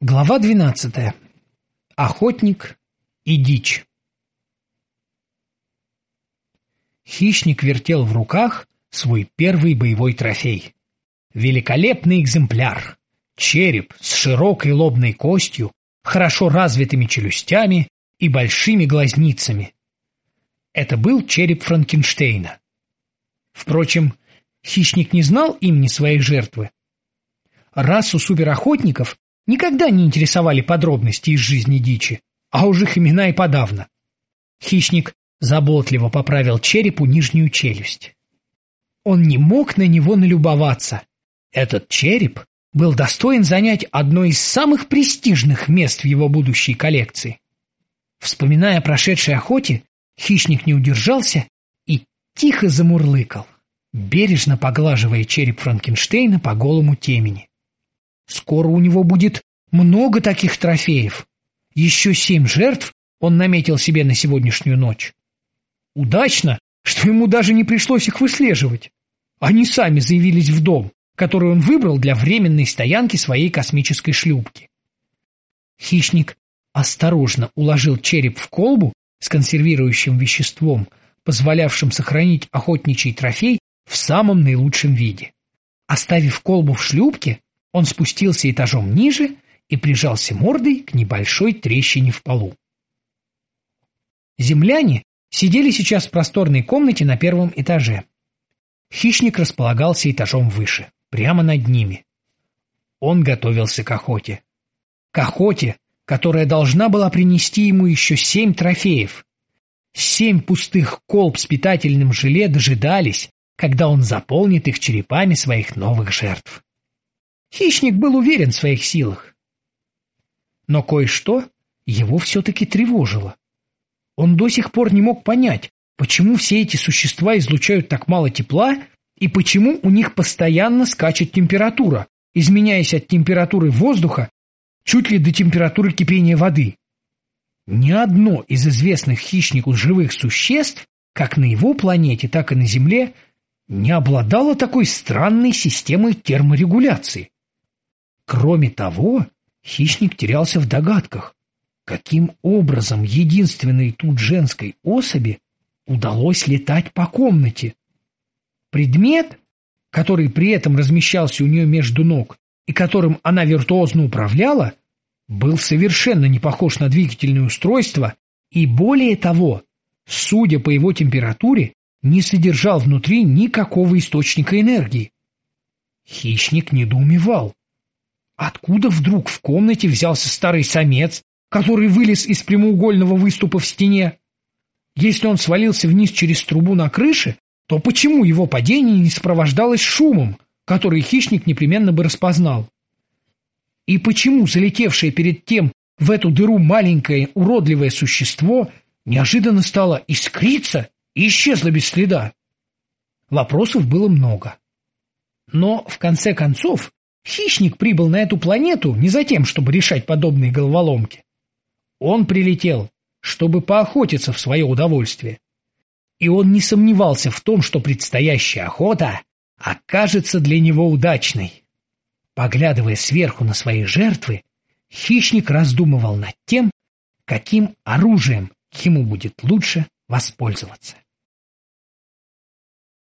Глава 12. Охотник и дичь. Хищник вертел в руках свой первый боевой трофей. Великолепный экземпляр. Череп с широкой лобной костью, хорошо развитыми челюстями и большими глазницами. Это был череп Франкенштейна. Впрочем, хищник не знал имени своей жертвы. Расу суперохотников никогда не интересовали подробности из жизни дичи, а уж их имена и подавно. Хищник заботливо поправил черепу нижнюю челюсть. Он не мог на него налюбоваться. Этот череп был достоин занять одно из самых престижных мест в его будущей коллекции. Вспоминая о прошедшей охоте, хищник не удержался и тихо замурлыкал, бережно поглаживая череп Франкенштейна по голому темени. Скоро у него будет много таких трофеев. Еще семь жертв он наметил себе на сегодняшнюю ночь. Удачно, что ему даже не пришлось их выслеживать. Они сами заявились в дом, который он выбрал для временной стоянки своей космической шлюпки. Хищник осторожно уложил череп в колбу с консервирующим веществом, позволявшим сохранить охотничий трофей в самом наилучшем виде. Оставив колбу в шлюпке, он спустился этажом ниже и прижался мордой к небольшой трещине в полу. Земляне сидели сейчас в просторной комнате на первом этаже. Хищник располагался этажом выше, прямо над ними. Он готовился к охоте. К охоте, которая должна была принести ему еще семь трофеев. Семь пустых колб с питательным желе дожидались, когда он заполнит их черепами своих новых жертв. Хищник был уверен в своих силах. Но кое-что его все-таки тревожило. Он до сих пор не мог понять, почему все эти существа излучают так мало тепла и почему у них постоянно скачет температура, изменяясь от температуры воздуха чуть ли до температуры кипения воды. Ни одно из известных хищнику живых существ, как на его планете, так и на Земле, не обладало такой странной системой терморегуляции. Кроме того, хищник терялся в догадках, каким образом единственной тут женской особи удалось летать по комнате. Предмет, который при этом размещался у нее между ног и которым она виртуозно управляла, был совершенно не похож на двигательное устройство и, более того, судя по его температуре, не содержал внутри никакого источника энергии. Хищник недоумевал. Откуда вдруг в комнате взялся старый самец, который вылез из прямоугольного выступа в стене? Если он свалился вниз через трубу на крыше, то почему его падение не сопровождалось шумом, который хищник непременно бы распознал? И почему залетевшее перед тем в эту дыру маленькое уродливое существо неожиданно стало искриться и исчезло без следа? Вопросов было много. Но, в конце концов, Хищник прибыл на эту планету не за тем, чтобы решать подобные головоломки. Он прилетел, чтобы поохотиться в свое удовольствие. И он не сомневался в том, что предстоящая охота окажется для него удачной. Поглядывая сверху на свои жертвы, хищник раздумывал над тем, каким оружием ему будет лучше воспользоваться.